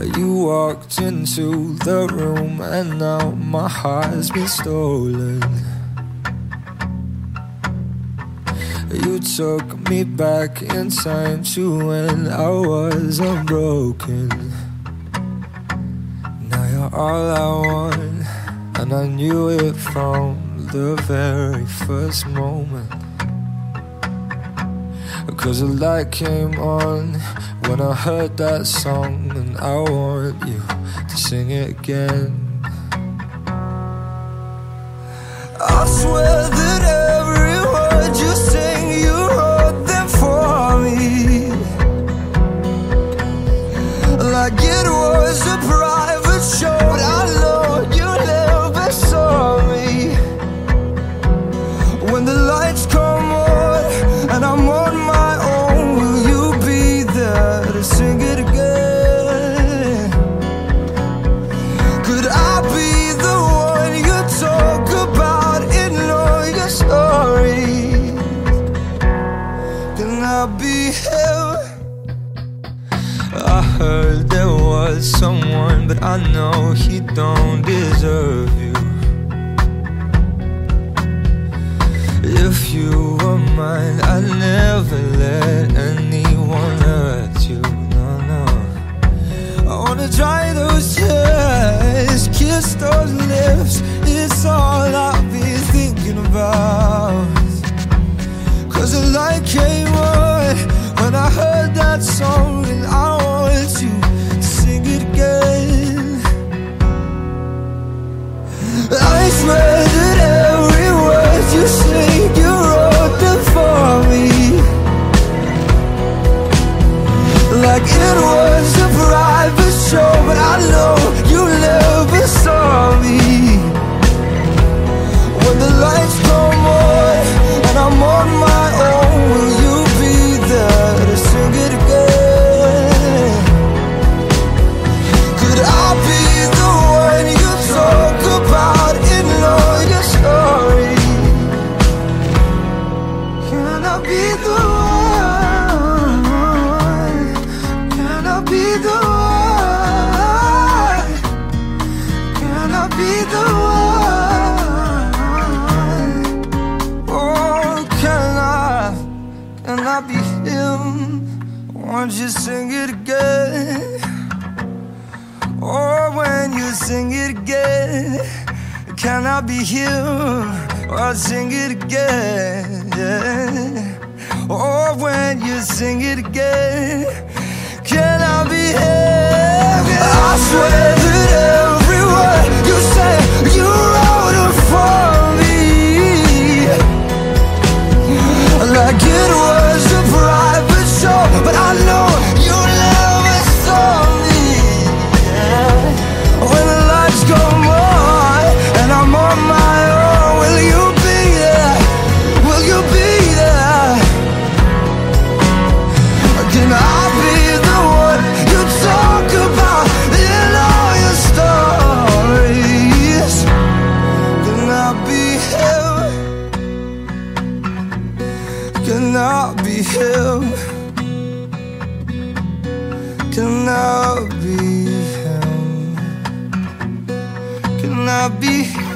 You walked into the room and now my heart's been stolen. You took me back in time to when I was unbroken. Now you're all I want, and I knew it from the very first moment. Cause the light came on when I heard that song, and I want you to sing it again. I swear that every word you sing, you wrote them for me. Like it was a private show, but I know you never saw me. When the lights come someone, but I know he don't deserve you. If you were mine, I'd never let anyone hurt you. No, no. I wanna dry those tears, kiss those lips. It's all I've been thinking about. Cause the light came on when I heard that song, and I want you be the one? Oh, can I? Can I be him? Won't you sing it again? Or when you sing it again, can I be him? Or sing it again? Yeah. Or when you sing it again, can I be him? I swear I be him? Can I be him? Can I be